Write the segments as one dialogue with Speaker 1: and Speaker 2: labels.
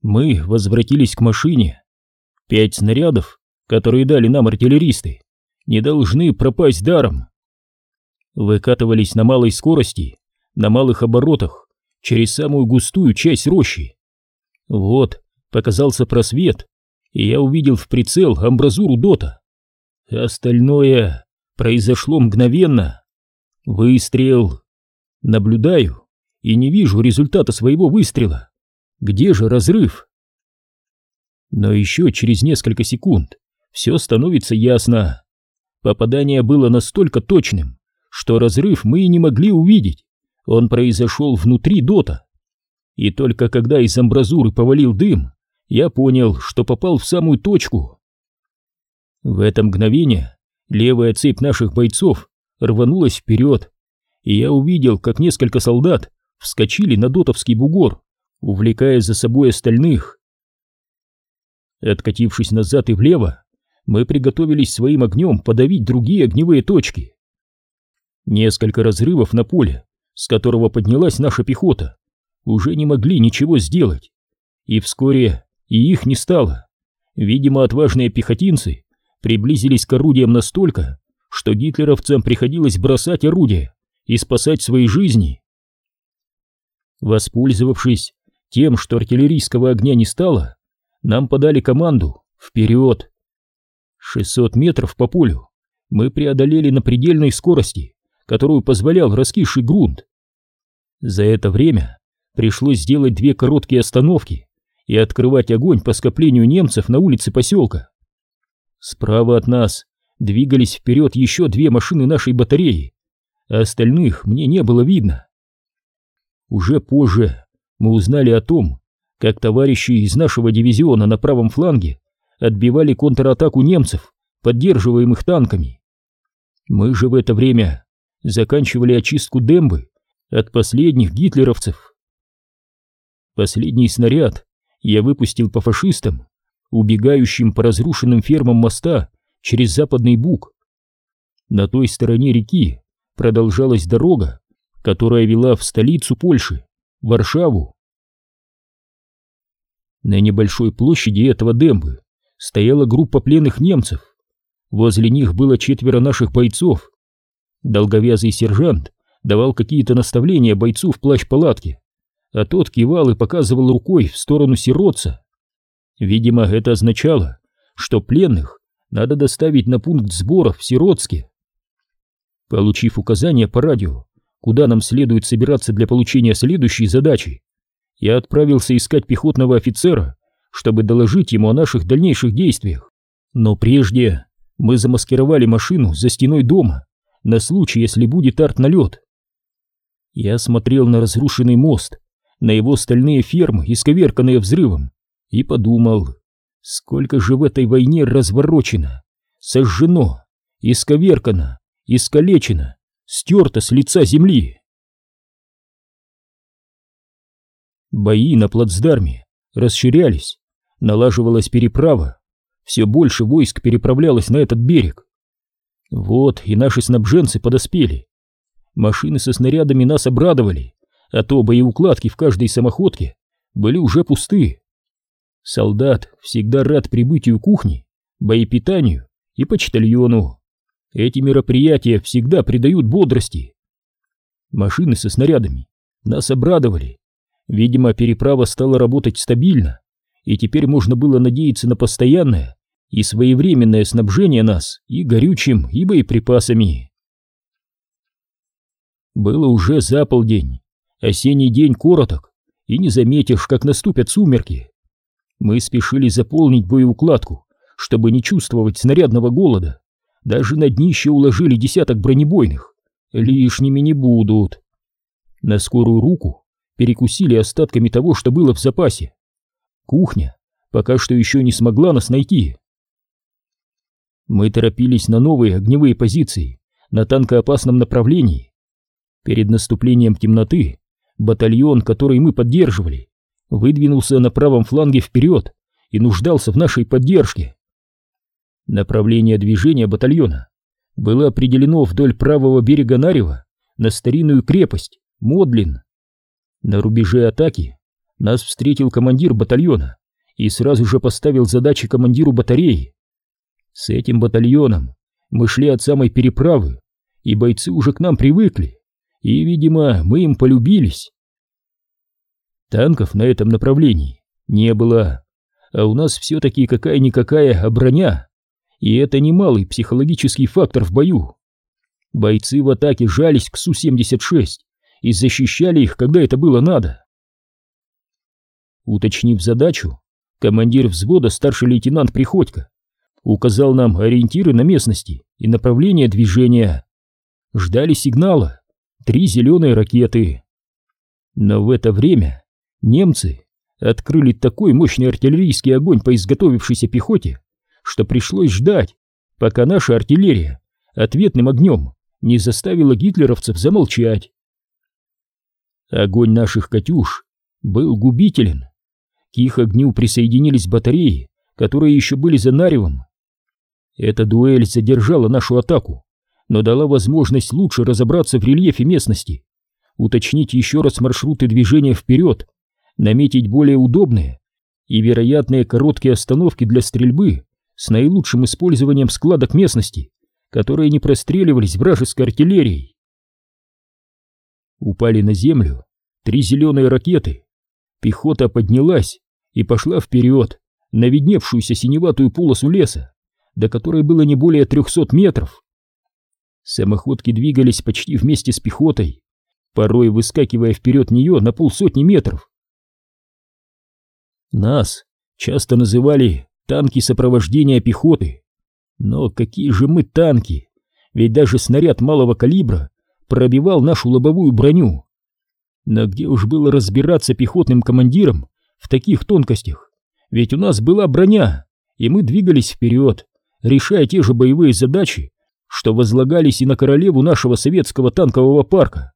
Speaker 1: Мы возвратились к машине. Пять снарядов, которые дали нам артиллеристы, не должны пропасть даром. Выкатывались на малой скорости, на малых оборотах, через самую густую часть рощи. Вот, показался просвет, и я увидел в прицел амбразуру дота. Остальное произошло мгновенно. Выстрел. Наблюдаю и не вижу результата своего выстрела. Где же разрыв? Но еще через несколько секунд все становится ясно. Попадание было настолько точным, что разрыв мы и не могли увидеть. Он произошел внутри дота. И только когда из амбразуры повалил дым, я понял, что попал в самую точку. В это мгновение левая цепь наших бойцов рванулась вперед, и я увидел, как несколько солдат вскочили на дотовский бугор, увлекая за собой остальных. Откатившись назад и влево, мы приготовились своим огнем подавить другие огневые точки. Несколько разрывов на поле, с которого поднялась наша пехота, уже не могли ничего сделать, и вскоре и их не стало. Видимо, отважные пехотинцы приблизились к орудиям настолько, что гитлеровцам приходилось бросать орудия и спасать свои жизни. Воспользовавшись тем, что артиллерийского огня не стало, нам подали команду «Вперед!». 600 метров по полю мы преодолели на предельной скорости, которую позволял раскисший грунт. За это время пришлось сделать две короткие остановки и открывать огонь по скоплению немцев на улице поселка. Справа от нас двигались вперед еще две машины нашей батареи, а остальных мне не было видно. Уже позже мы узнали о том, как товарищи из нашего дивизиона на правом фланге отбивали контратаку немцев, поддерживаемых танками. Мы же в это время заканчивали очистку дембы от последних гитлеровцев. Последний снаряд я выпустил по фашистам, убегающим по разрушенным фермам моста через западный буг. На той стороне реки продолжалась дорога, которая вела в столицу Польши, Варшаву. На небольшой площади этого дембы стояла группа пленных немцев. Возле них было четверо наших бойцов. Долговязый сержант давал какие-то наставления бойцу в плащ-палатке, а тот кивал и показывал рукой в сторону сиротца. Видимо, это означало, что пленных надо доставить на пункт сбора в Сиротске. Получив указание по радио, куда нам следует собираться для получения следующей задачи, я отправился искать пехотного офицера, чтобы доложить ему о наших дальнейших действиях. Но прежде мы замаскировали машину за стеной дома, на случай, если будет арт-налет. Я смотрел на разрушенный мост, на его стальные фермы, исковерканные взрывом, и подумал, сколько же в этой войне разворочено, сожжено, исковеркано, искалечено, стерто с лица земли. Бои на плацдарме расширялись, налаживалась переправа, все больше войск переправлялось на этот берег. Вот и наши снабженцы подоспели. Машины со снарядами нас обрадовали, а то боеукладки в каждой самоходке были уже пусты. Солдат всегда рад прибытию кухни, боепитанию и почтальону. Эти мероприятия всегда придают бодрости. Машины со снарядами нас обрадовали. Видимо, переправа стала работать стабильно, и теперь можно было надеяться на постоянное и своевременное снабжение нас и горючим, и боеприпасами. Было уже за полдень, осенний день короток, и не заметишь, как наступят сумерки. Мы спешили заполнить боеукладку, чтобы не чувствовать снарядного голода. Даже на днище уложили десяток бронебойных. Лишними не будут. На скорую руку перекусили остатками того, что было в запасе. Кухня пока что еще не смогла нас найти. Мы торопились на новые огневые позиции, на танкоопасном направлении. Перед наступлением темноты батальон, который мы поддерживали, выдвинулся на правом фланге вперед и нуждался в нашей поддержке. Направление движения батальона было определено вдоль правого берега Нарева на старинную крепость Модлин. На рубеже атаки нас встретил командир батальона и сразу же поставил задачи командиру батареи. С этим батальоном мы шли от самой переправы, и бойцы уже к нам привыкли, и, видимо, мы им полюбились. Танков на этом направлении не было, а у нас все-таки какая-никакая броня, и это немалый психологический фактор в бою. Бойцы в атаке жались к Су-76 и защищали их, когда это было надо. Уточнив задачу, командир взвода старший лейтенант Приходько указал нам ориентиры на местности и направление движения. Ждали сигнала. Три зеленые ракеты. Но в это время немцы открыли такой мощный артиллерийский огонь по изготовившейся пехоте, что пришлось ждать, пока наша артиллерия ответным огнем не заставила гитлеровцев замолчать. Огонь наших «Катюш» был губителен. К их огню присоединились батареи, которые еще были за Наревом. Эта дуэль задержала нашу атаку, но дала возможность лучше разобраться в рельефе местности, уточнить еще раз маршруты движения вперед, наметить более удобные и вероятные короткие остановки для стрельбы с наилучшим использованием складок местности, которые не простреливались вражеской артиллерией. Упали на землю три зеленые ракеты. Пехота поднялась и пошла вперед на видневшуюся синеватую полосу леса, до которой было не более трехсот метров. Самоходки двигались почти вместе с пехотой, порой выскакивая вперед нее на полсотни метров. Нас часто называли танки сопровождения пехоты. Но какие же мы танки? Ведь даже снаряд малого калибра пробивал нашу лобовую броню. Но где уж было разбираться пехотным командирам в таких тонкостях? Ведь у нас была броня, и мы двигались вперед, решая те же боевые задачи, что возлагались и на королеву нашего советского танкового парка,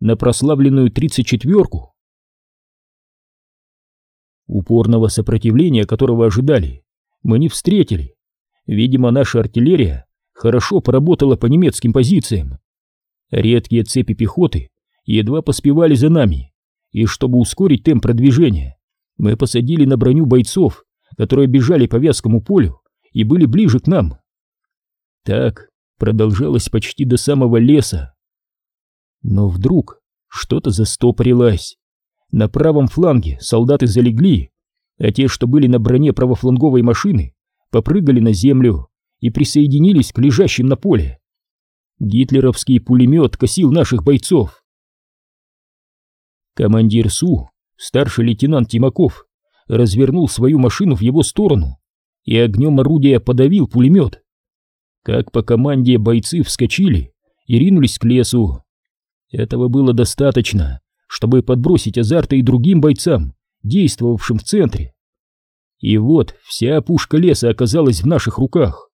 Speaker 1: на прославленную 34-ку. Упорного сопротивления, которого ожидали, мы не встретили. Видимо, наша артиллерия хорошо поработала по немецким позициям. Редкие цепи пехоты едва поспевали за нами, и чтобы ускорить темп продвижения, мы посадили на броню бойцов, которые бежали по вязкому полю и были ближе к нам. Так продолжалось почти до самого леса. Но вдруг что-то застопорилось. На правом фланге солдаты залегли, а те, что были на броне правофланговой машины, попрыгали на землю и присоединились к лежащим на поле. Гитлеровский пулемет косил наших бойцов. Командир СУ, старший лейтенант Тимаков, развернул свою машину в его сторону и огнем орудия подавил пулемет. Как по команде бойцы вскочили и ринулись к лесу. Этого было достаточно, чтобы подбросить азарта и другим бойцам, действовавшим в центре. И вот вся опушка леса оказалась в наших руках.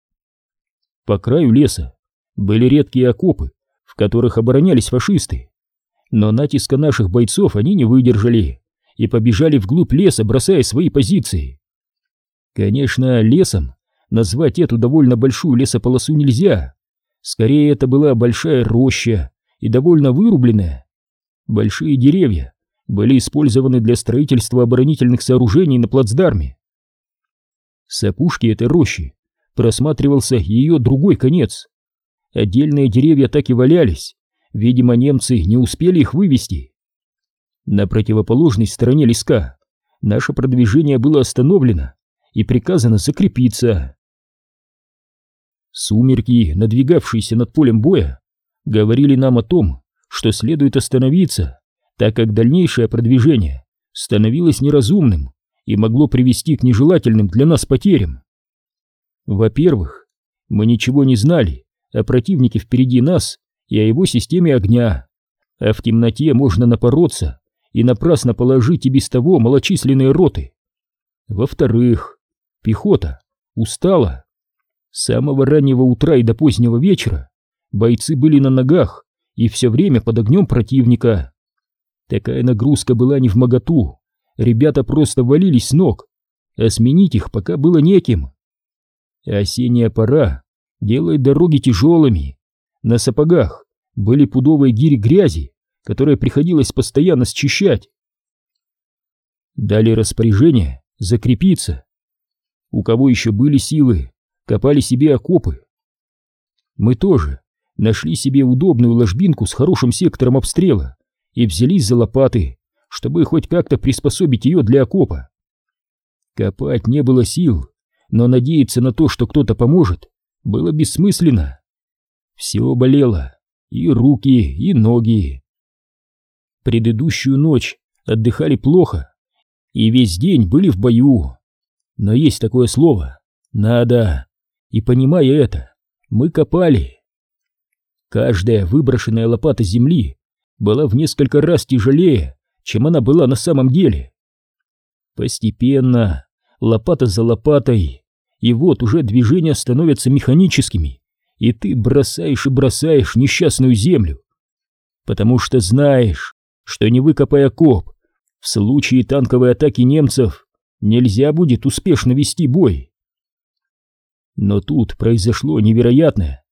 Speaker 1: По краю леса были редкие окопы, в которых оборонялись фашисты. Но натиска наших бойцов они не выдержали и побежали вглубь леса, бросая свои позиции. Конечно, лесом назвать эту довольно большую лесополосу нельзя. Скорее, это была большая роща и довольно вырубленная. Большие деревья были использованы для строительства оборонительных сооружений на плацдарме. С опушки этой рощи просматривался ее другой конец. Отдельные деревья так и валялись, видимо, немцы не успели их вывести. На противоположной стороне леска наше продвижение было остановлено и приказано закрепиться. Сумерки, надвигавшиеся над полем боя, говорили нам о том, что следует остановиться, так как дальнейшее продвижение становилось неразумным и могло привести к нежелательным для нас потерям. Во-первых, мы ничего не знали о противнике впереди нас и о его системе огня, а в темноте можно напороться и напрасно положить и без того малочисленные роты. Во-вторых, пехота устала. С самого раннего утра и до позднего вечера бойцы были на ногах и все время под огнем противника. Такая нагрузка была не в моготу, ребята просто валились с ног, а сменить их пока было неким. Осенняя пора делает дороги тяжелыми, на сапогах были пудовые гири грязи, которые приходилось постоянно счищать. Дали распоряжение закрепиться. У кого еще были силы, копали себе окопы. Мы тоже нашли себе удобную ложбинку с хорошим сектором обстрела и взялись за лопаты, чтобы хоть как-то приспособить ее для окопа. Копать не было сил, но надеяться на то, что кто-то поможет, было бессмысленно. Все болело, и руки, и ноги. Предыдущую ночь отдыхали плохо, и весь день были в бою. Но есть такое слово «надо», и понимая это, мы копали. Каждая выброшенная лопата земли была в несколько раз тяжелее, чем она была на самом деле. Постепенно, лопата за лопатой, и вот уже движения становятся механическими, и ты бросаешь и бросаешь несчастную землю. Потому что знаешь, что не выкопая коп, в случае танковой атаки немцев нельзя будет успешно вести бой. Но тут произошло невероятное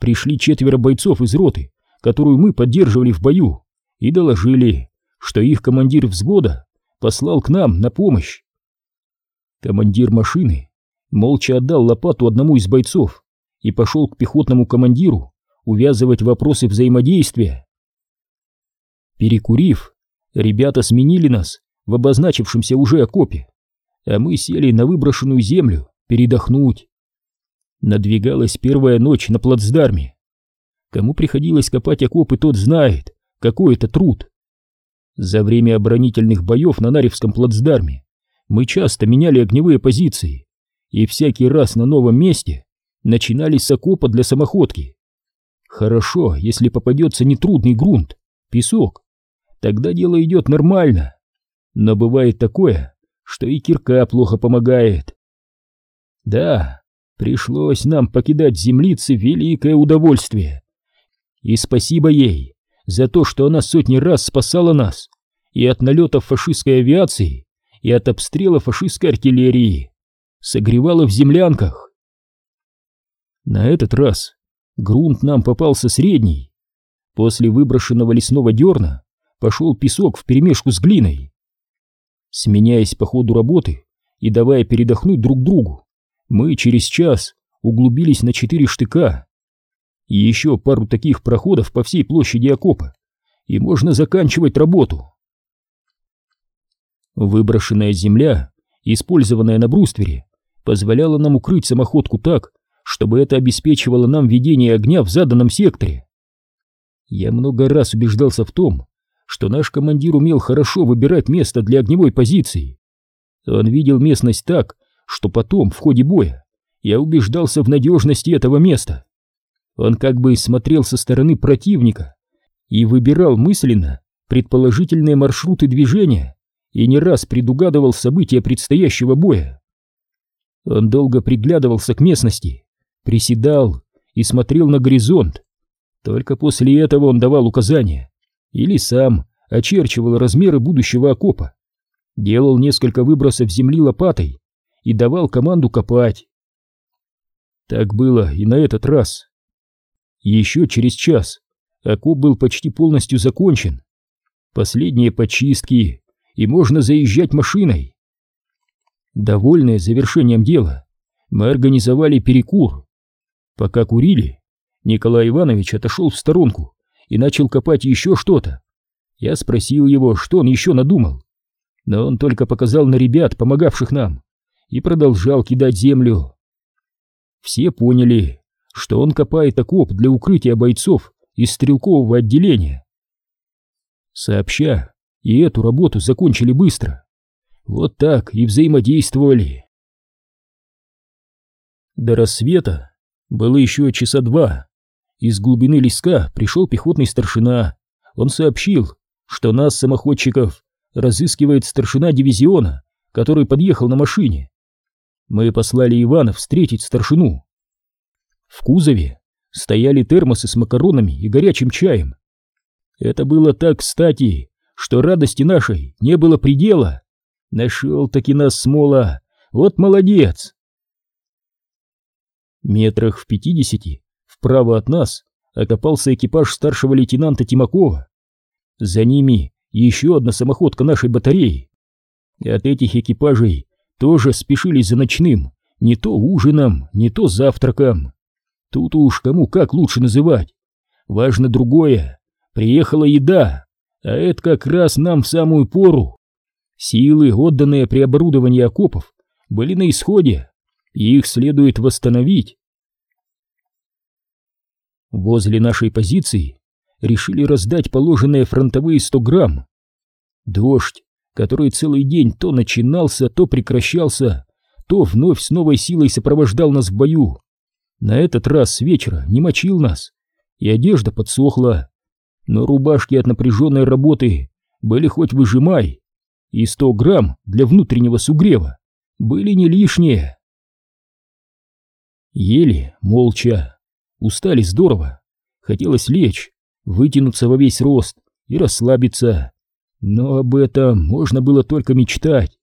Speaker 1: пришли четверо бойцов из роты, которую мы поддерживали в бою, и доложили, что их командир взвода послал к нам на помощь. Командир машины молча отдал лопату одному из бойцов и пошел к пехотному командиру увязывать вопросы взаимодействия. Перекурив, ребята сменили нас в обозначившемся уже окопе, а мы сели на выброшенную землю передохнуть. Надвигалась первая ночь на плацдарме. Кому приходилось копать окопы, тот знает, какой это труд. За время оборонительных боев на Наревском плацдарме мы часто меняли огневые позиции, и всякий раз на новом месте начинали с окопа для самоходки. Хорошо, если попадется нетрудный грунт, песок, тогда дело идет нормально. Но бывает такое, что и кирка плохо помогает. Да, Пришлось нам покидать землицы великое удовольствие. И спасибо ей за то, что она сотни раз спасала нас и от налетов фашистской авиации, и от обстрела фашистской артиллерии, согревала в землянках. На этот раз грунт нам попался средний. После выброшенного лесного дерна пошел песок вперемешку с глиной. Сменяясь по ходу работы и давая передохнуть друг другу, мы через час углубились на четыре штыка. И еще пару таких проходов по всей площади окопа, и можно заканчивать работу. Выброшенная земля, использованная на бруствере, позволяла нам укрыть самоходку так, чтобы это обеспечивало нам ведение огня в заданном секторе. Я много раз убеждался в том, что наш командир умел хорошо выбирать место для огневой позиции. Он видел местность так, что потом, в ходе боя, я убеждался в надежности этого места. Он как бы смотрел со стороны противника и выбирал мысленно предположительные маршруты движения и не раз предугадывал события предстоящего боя. Он долго приглядывался к местности, приседал и смотрел на горизонт. Только после этого он давал указания или сам очерчивал размеры будущего окопа, делал несколько выбросов земли лопатой и давал команду копать. Так было и на этот раз. Еще через час окоп был почти полностью закончен. Последние почистки, и можно заезжать машиной. Довольные завершением дела, мы организовали перекур. Пока курили, Николай Иванович отошел в сторонку и начал копать еще что-то. Я спросил его, что он еще надумал, но он только показал на ребят, помогавших нам и продолжал кидать землю. Все поняли, что он копает окоп для укрытия бойцов из стрелкового отделения. Сообща, и эту работу закончили быстро. Вот так и взаимодействовали. До рассвета было еще часа два. Из глубины леска пришел пехотный старшина. Он сообщил, что нас, самоходчиков, разыскивает старшина дивизиона, который подъехал на машине мы послали Ивана встретить старшину. В кузове стояли термосы с макаронами и горячим чаем. Это было так кстати, что радости нашей не было предела. Нашел-таки нас смола, вот молодец! Метрах в пятидесяти вправо от нас окопался экипаж старшего лейтенанта Тимакова. За ними еще одна самоходка нашей батареи. От этих экипажей тоже спешили за ночным, не то ужином, не то завтраком. Тут уж кому как лучше называть. Важно другое. Приехала еда, а это как раз нам в самую пору. Силы, отданные при оборудовании окопов, были на исходе, и их следует восстановить. Возле нашей позиции решили раздать положенные фронтовые 100 грамм. Дождь, который целый день то начинался, то прекращался, то вновь с новой силой сопровождал нас в бою. На этот раз с вечера не мочил нас, и одежда подсохла, но рубашки от напряженной работы были хоть выжимай, и 100 грамм для внутреннего сугрева были не лишние. Ели молча, устали здорово, хотелось лечь, вытянуться во весь рост и расслабиться, но об этом можно было только мечтать.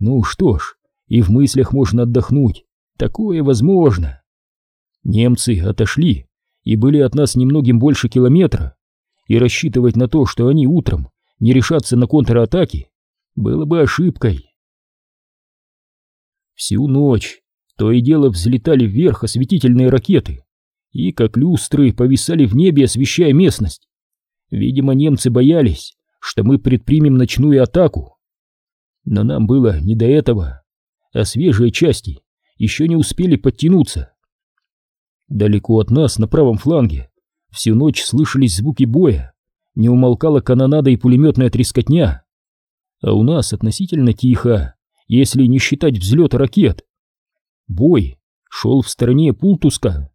Speaker 1: Ну что ж, и в мыслях можно отдохнуть, такое возможно. Немцы отошли и были от нас немногим больше километра, и рассчитывать на то, что они утром не решатся на контратаки, было бы ошибкой. Всю ночь то и дело взлетали вверх осветительные ракеты и, как люстры, повисали в небе, освещая местность. Видимо, немцы боялись, что мы предпримем ночную атаку. Но нам было не до этого, а свежие части еще не успели подтянуться. Далеко от нас, на правом фланге, всю ночь слышались звуки боя, не умолкала канонада и пулеметная трескотня. А у нас относительно тихо, если не считать взлета ракет. Бой шел в стороне Пултуска.